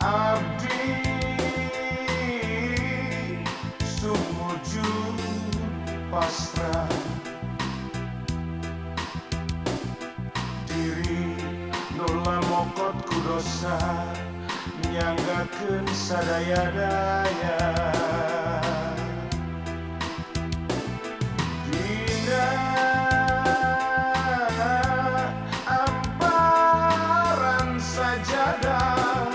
abdi sumujud pasrah diri nula mokot kudosa nyanggakeun sadaya-daya Tidak amparan sajadah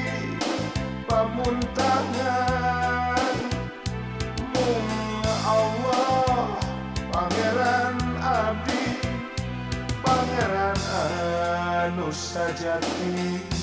pamuntangan Mung Allah Pangeran Abdi Pangeran Anu Sajati.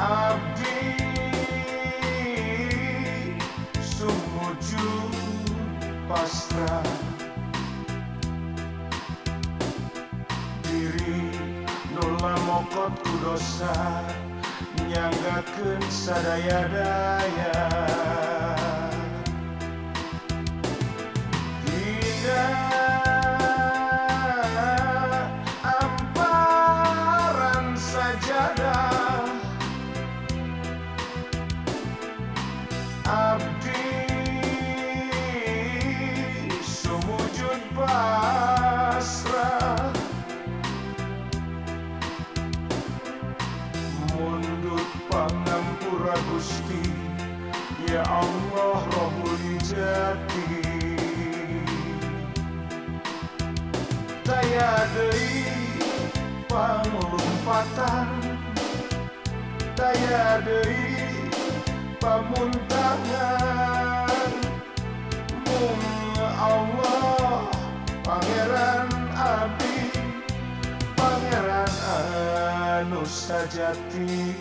Abdi sumujud pasrah. Diri nula mokot ku dosa nyanggakeun sadaya-daya Dina Ya Allah Rabbul Jati. Daya deui panglumpatan Daya deui pamuntangan Mung Allah Pangeran Abdi Pangeran anu sajati